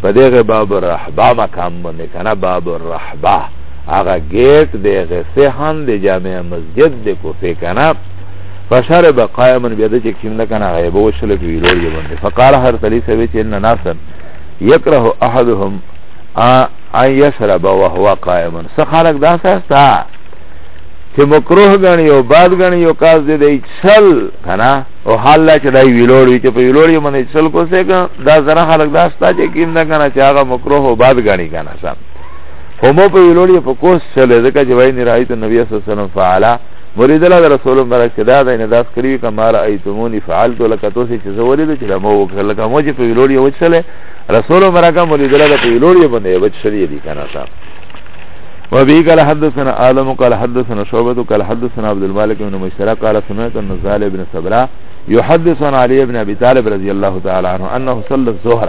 په دغه باب الرحبا مقام باندې کنه باب الرحبا هغه ګیټ د هغه صحن د جامع مسجد د کوفه کنه فشار به قائما بیا د چې کیم نه کنه غیبه وشل په ویلور دی باندې فقال هر تلی سوي چې ان ناسن یکره احدهم ان یشرب وهو قائما سخالک دا سستا چې مکروه غني او باد غني او کاز دې دی چل کنه او حال چې دای ویلور وی چې په ویلور یې باندې چل کوسه دا زره خلک دا ستا چې کیم نه کنه چې هغه مکروه او باد غني کنه سم خو مو په یو لوري په کوس چلې ځکه چې وایي نه رایت نبی صلی الله علیه وسلم فعلا مرید الله رسول مبارک چې دا دی نه داس کړی کما رایتمونی فعلت لکه تاسو چې زه ولید چې مو وکړل لکه مو چې په یو لوري وچلې رسول مبارک مرید الله په یو لوري باندې وچلې دي کنه صاحب وبه قال حدثنا آدم قال حدثنا شعبة قال حدثنا عبد المالك بن مشترى قال سمعت النزال بن صبرا يحدث عن علي بن أبي طالب رضي الله تعالى عنه أنه صلى الظهر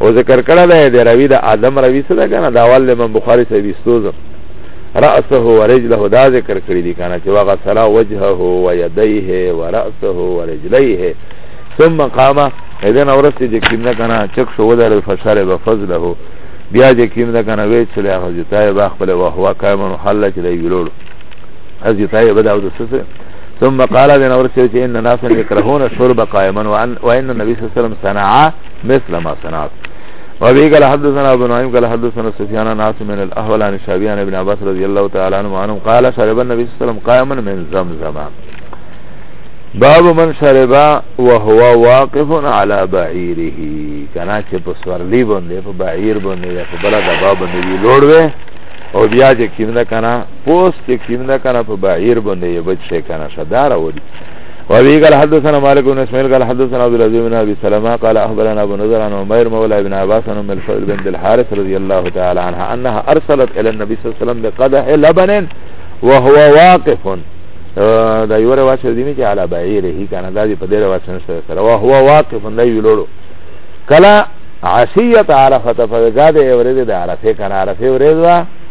او ذکر کړه ده د روی د آدم روی څه ده کنه دا ول امام بخاری صاحب استوزم رأسه ورجله دا ذکر کړی دی کنه چې واغه سلا وجهه و یدیه و رأسه و رجلیه ثم قام اذن اورسته چې کینه کنه چک شو ودل فشار به فضله بیا چې کینه کنه وی چې له حضرتای با خپل واه وا کایمن حل چې دی ویلول حضرتای بدا او د سسه ثم قال اذن اورسته چې ان الناس یکرهون شرب قائما وان النبي صلی الله علیه وسلم صنعا مثل ما صنعت وابي قال حدثنا ابو نعيم قال حدثنا سفيان عن عاصم بن الاحول عن الشعبي عن ابن عباس رضي الله تعالى عنه عنه قال شرب النبي صلى الله عليه وسلم قائما من زمزم باب من شرب وهو واقف على بعيره کنا چې په سورلی باندې په بعیر باندې یا په بل دبا باندې لوړ وې او بیا چې کیندا کنا پوس چې کیندا کنا په بعیر باندې یو بچ شي کنا شدار وړي وابي قال حدثنا مالك بن اسماعيل قال حدثنا عبد العزيز بن ابي سلمة قال اخبرنا ابو نضر عن عمير مولى ابن عباس عن ام الفضل بنت الحارث رضي الله تعالى عنها انها ارسلت الى النبي صلى الله عليه وسلم بقدح لبن وهو واقف آه، دا یو رواج دی می چې علا بعیره کنه دا دی په دې رواج نشته سره واه هو واقف نه ویلوړو کلا عشیت عرفه فزاد اورید د عرفه کنه عرفه اورید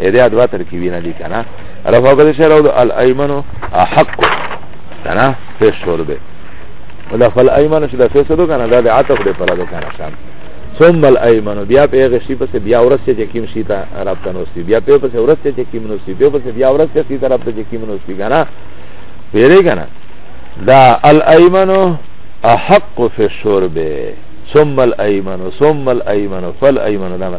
اذا دوا ترکیبینا دی کنا رفع قد شرع الايمن احق کنا في الشرب ولا فالايمن شدا في صدو کنا دا عطف دے پر دو کنا شام ثم الايمن بیا په هغه شی پس بیا ورسته چې کیم شی ته رابطه نوسی بیا په پس ورسته چې کیم نوسی بیا پس بیا ورسته شی ته رابطه چې کیم نوسی کنا پیری کنا دا الايمن احق في الشرب ثم الايمن ثم الايمن فالايمن دا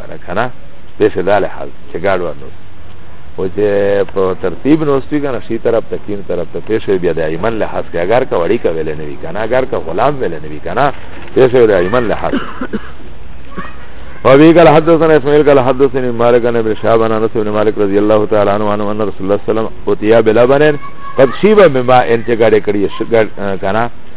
کنه کنه دې څه داله حال چې گاډو نو او چې په ترتیب نو ستوي کنه شي طرف ته کین طرف ته پیش بیا د ایمن له حس کې اگر کا وړي کا ویل نه وی کنه اگر کا غلام ویل نه وی کنه پیش د ایمن له حس وابي قال حدثنا اسماعيل قال حدثني مالك عن ابن شهاب عن انس بن مالك رضي الله تعالى عنه ان رسول الله صلى الله عليه وسلم اتيا بلبن قد شيب بما ان چې ګاډي کړی شګړ کنه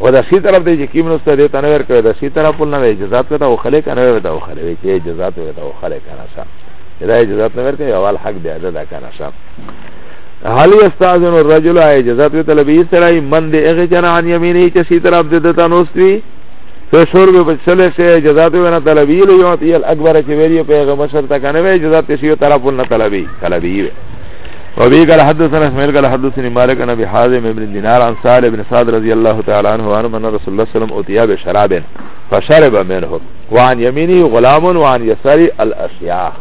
او دا سی طرف دی چې کیم نوسته دی ته نه ورکوي دا سی طرف ول نه وي جزات ته او خلې کنه وي دا او خلې وي چې جزات وي دا او خلې کنه سم دا جزات نه ورکوي اول حق دی ادا کنه سم هل یستاذن الرجل ای جزات وی طلبی سړی من دی هغه جنا ان یمینه چې سی طرف دی ته نوستوي تو شور به بچل شي جزات وی نه طلبی له یو تی الاکبر چې ویری پیغمبر سره کنه وي جزات سی طرف ول نه طلبی طلبی وي وبه قال حدثنا اسماعيل قال حدثني مالك عن ابي حازم بن دينار عن سالم بن سعد رضي الله تعالى عنه وعن من رسول الله صلى الله عليه وسلم اتي بشراب فشرب منه وعن يمينه غلام وعن يساره الاشياخ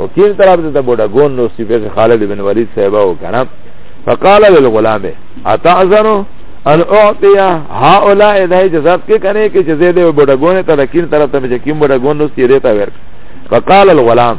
وكيل طرف ته بوډا ګون نو صفه خالد بن وليد صاحب او کنه فقال للغلام اتعذر ان اعطي هؤلاء ذي جزات کې کنه کې چې زه دې بوډا ګون ته لکین طرف ته چې کیم بوډا ګون نو سیره تا ورک فقال الغلام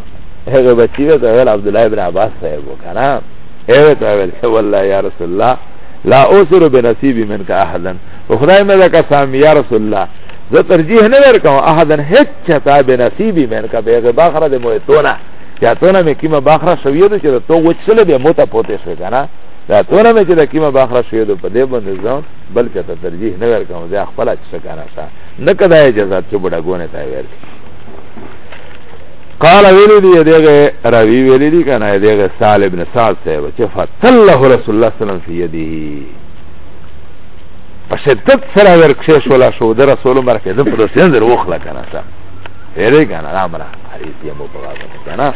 هغه بچی وی ته ویل عبدالله ابن عباس صاحب وکنا هغه ته ویل چې والله یا رسول الله لا اوسر بنصیب منک احدا خدای مې دا قسم یا رسول الله زه ترجیح نه ورکوم احدا هیڅ چاته بنصیب منک به باخره د موتونه یا تونه مې کیمه باخره شوی دی چې تو وچله به موته پوتې شوی کنه دا تونه مې چې د کیمه باخره شوی دی په دې باندې ځم بل چاته ترجیح نه ورکوم زه خپل څه کنه نه کدا اجازه چې بډا ګونه تا ورکړي قال ویلی دی دیغه راوی ویلی دی کنه دیغه سال ابن سعد صاحب چې فتله رسول الله صلی الله علیه وسلم فی یده په شدت سره ورکشه شو لا شو در رسول الله مرکه زم په دسین در وخلا کنه سا هره کنه امره حدیث یې مو پغا کنه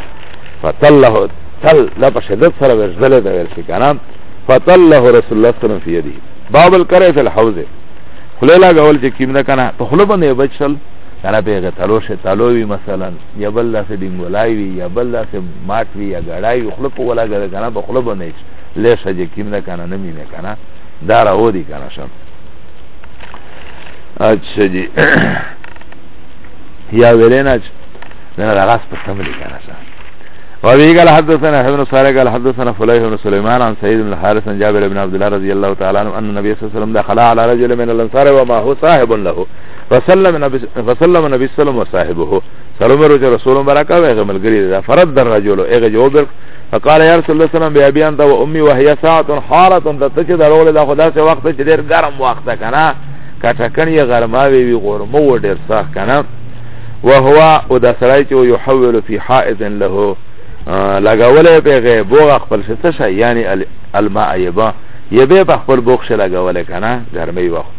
فتله تل لا په شدت سره ورزل دا ورکه کنه فتله رسول الله صلی الله علیه وسلم فی یده باب القرئ فی الحوزه خلیلا غول چې کیمنه کنه په خلبنه بچل کنه په هغه تلو شه تلو وي مثلا یا بل داسې ډینګولای وي یا بل داسې ماټ وي یا ګړای وي خله په ولا ګړه کنه په خله باندې لیسه چې کیم نه کنه نه مینه کنه دا راو دي کنه شم اچھا جی یا ویلینا چې نه راغاس په سم دي کنه شم وابي قال حدثنا ابن صالح قال حدثنا فليح بن سليمان عن سعيد بن الحارث عن جابر بن عبد الله رضي الله تعالى عنه ان النبي صلى الله عليه وسلم دخل على رجل من الانصار وما هو صاحب له فسلم نبی فسلم نبی سلام و صاحبه سلام رو رسول مبارک او هغه ملګری دا فرد در رجل هغه جواب فقال يا رسول الله سلام بیا بیان ته و امي وهي ساعه حاله د ته چې درول دا خدا سه وخت چې ډیر ګرم وخت کنه کټکن یې غرما وی وی غرمه و ډیر سخت کنه وهو او دا سړی چې يحول في حائط له لګولې په غي بوغ خپل شته شي یعنی الماء یبا یبه په خپل بوخ شي لګولې کنه ګرمي وخت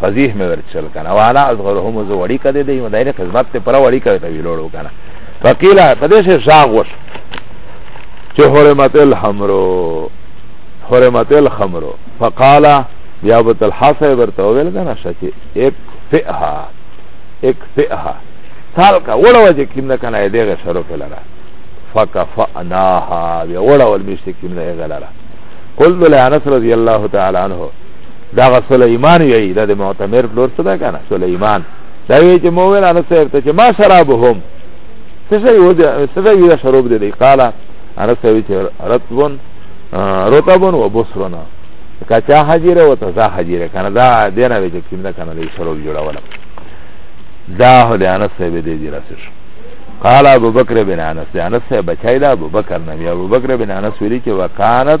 فضیح مې ورچل کنه وانا اصغرهم زه وړي کده دی مدای نه خدمت ته پر وړي کده وی لوړو کنه فقیلا پدې شه شاغ وش چې حرمت الحمرو حرمت الخمرو فقالا بیا ابو طلحه صاحب ورته ویل کنه شچې ایک فئها ایک فئها سال کا وړو چې کینه کنه دغه شروع کړه فکفعناها بیا وړو مشته کینه غلره قلت لانس رضی الله تعالی عنہ دا غ سلیمان وی دا د معتمر پلور څه ده کنه سلیمان دا وی چې مو ویل انس صاحب ته چې ما شرابهم څه شی و دې څه دی دا شراب دې دی قال انس صاحب چې رتبون رتبون و بصرنا کچا حجیره و تزا حجیره کنه دا دینه وی چې کیندا کنه له شراب جوړاوله دا هو د انس صاحب دې دی راسه شو قال ابو بکر بن انس انس صاحب بچای دا ابو بکر نبی ابو بکر بن انس ویلی چې وکانت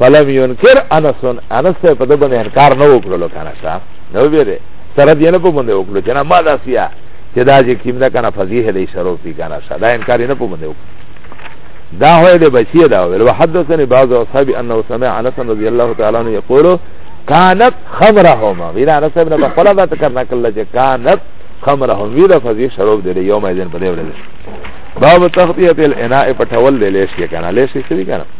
فلم ينكر انس انس په دې باندې انکار نه وکړلو کنه شا نو ویره سره دې نه په باندې وکړو چې نه ما دا سیا چې دا چې کیم نه کنه فضیح دې شروع پی کنه شا دا انکار نه په باندې وکړو دا هو دې بچی دا ویل وحدثني بعض اصحاب انه سمع انس رضي الله تعالى عنه يقول كانت خمرهما ویرا انس ابن بقلا دا ذکر نکړل چې كانت خمرهم ویرا فضیح شروع دې یوم اذن په دې ورځ باب تخطیه الاناء پټول دې لیش کې کنه لیش کې کنه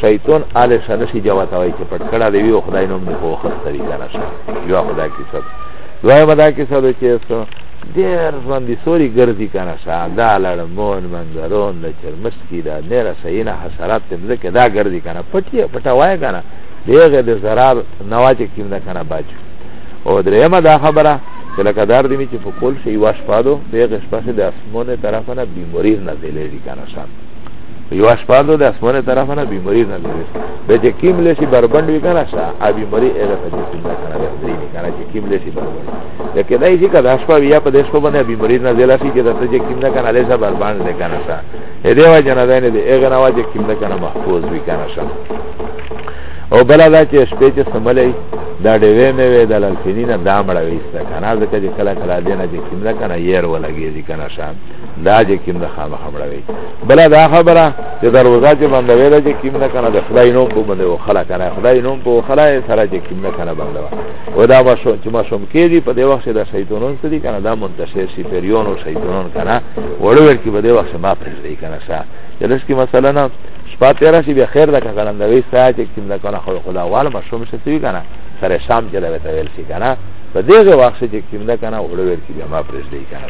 شیطان آل شنشی جوات وای چې پټ کړه دی یو خدای نوم نه کوه خاص طریقه نشه یو خدای کې صد دوی مدا کې صد چې سو ډیر ځوان دي سوري ګرځي کنه شا دا لړ مون منګرون د چرمس کی دا نیر سینا حشرات تم زکه دا ګرځي کنه پټي پټا وای کنه دیغه د zarar نواز کې نه کنه باج او درې ما دا خبره چې لکه دار دی چې په کول شي واش پادو دیغه شپه د اسمونه طرفه نه بیموري نه دی لري کنه شان یو شپه د اسمانه طرف نه بیماری نه لري به چې کیم لسی بربند وی کنه شا ا بیماری اله په دې څنګه کنه به دې نه کنه چې کیم لسی بربند دا کې دای چې کدا شپه بیا په دې شپه باندې بیماری نه زیلا شي چې دته چې کیم نه کنه لسی بربند نه کنه شا دې وا جنا ده نه دې اغه نه وا چې کیم نه کنه محفوظ وی کنه شا او بل دا چې شپې چې سملې دا ډېوې مې وې د لالفینی نه دا مړه وېسته کنه ځکه چې کله کله دې نه چې کیم نه کنه یې ور ولګي دي کنه شا دا چې کیم نه خامه خبره وي بل دا خبره چې دروازه چې باندې ویل چې کیم نه کنه د خدای نوم په باندې وخلا کنه خدای نوم په وخلا سره چې کیم نه کنه باندې و دا ما شو چې ما شوم کې دي په دې وخت دا شیطانون څه دي کنه دا منتشر شي پریون او شیطانون کنه وړو ور کې په دې وخت ما پرې دی کنه سا جلس کې مثلا نه شپه تیر شي به خیر ده کنه دا وی سا چې کیم نه کنه خدا وال ما شوم شي کنه سره شام چې دا ویل شي کنه په دې وخت چې کیم نه کنه وړو ور کې ما پرې دی کنه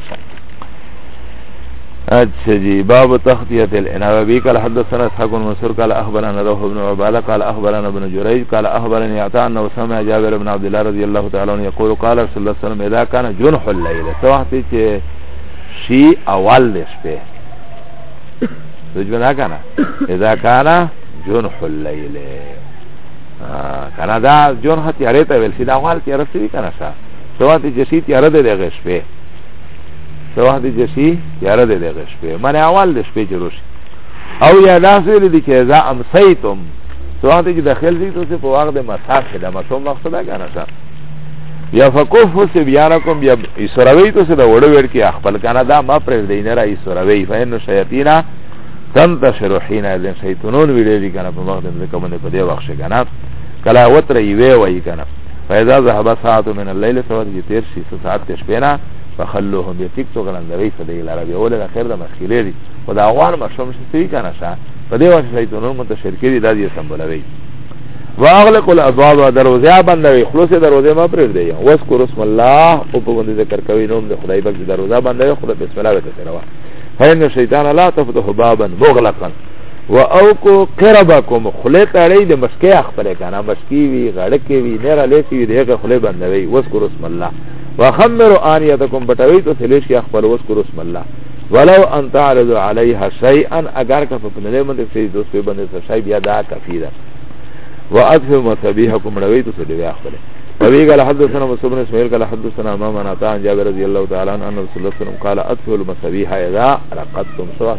اچھا جی باب تخطیت الانابه بی قال حدثنا اسحاق بن منصور قال اخبرنا روح بن عباله قال اخبرنا ابن جريج قال اخبرني عطاء انه سمع جابر بن عبد الله رضي الله تعالى عنه يقول قال رسول الله صلى الله عليه وسلم اذا كان جنح الليل سوحت چه شي اول د شپه سجبنا کنه اذا كان جنح الليل کنه دا جنح تیارې ته ویل شي دا اول تیارې سوي کنه سوحت چه شي تیارې د غشپه څه وخت چې شي تیاره دی دغه شپې معنې اول د شپې چې روشي او یا داسې ویلي دي چې اذا امسیتم څه وخت چې داخل شي تاسو په وخت د مساف کې د مسو وخت ده که نه شه یا فکفو سبیانکم یا ایسروی تاسو د وړو وړ کې خپل کنه دا ما پرېږدئ نه را ایسروی فإن شیاطینا تنتشر حين اذن شیطانون ویلې دي کنه په وخت د کومه په دې وخت کې کنه کله وتر یې وی وای کنه فاذا ذهب ساعت من الليل سواد جی تیر شي سو ساعت تش پینا فخلوهم بیا ټیک تو غلند وی سده ګل عربی اول نه خیر د مخیلې دي او دا غوان مشوم شي سی کنه شا په دې واسه شي تنور منتشر کړي دا دې سمبولوي واغلق الابواب دروازه بندوي خلاص دروازه ما پرې دی واذكر اسم الله او په باندې ذکر کوي نوم د خدای پاک دروازه بندوي خدای بسم الله وکړه فإن الشيطان لا تفتح بابا مغلقا و او کو قربکم خله تړی د مسکی خپل کنه مسکی وی غړکی وی نه را لسی وی دغه خله بندوی وذکر اسم الله وخمر انیتکم بټوی تو سلیش کی خپل وذکر اسم الله ولو ان تعرض علیها شیئا اگر که په نړۍ باندې سي دوستي باندې څه شی بیا دا کافی ده واذف مصبيحكم رويت سدي اخره وبه قال حدثنا مصعب بن اسماعيل قال حدثنا امام عطاء عن جابر رضي الله تعالى عنه ان رسول الله صلى الله عليه وسلم قال اذف المصبيح اذا رقدتم سواء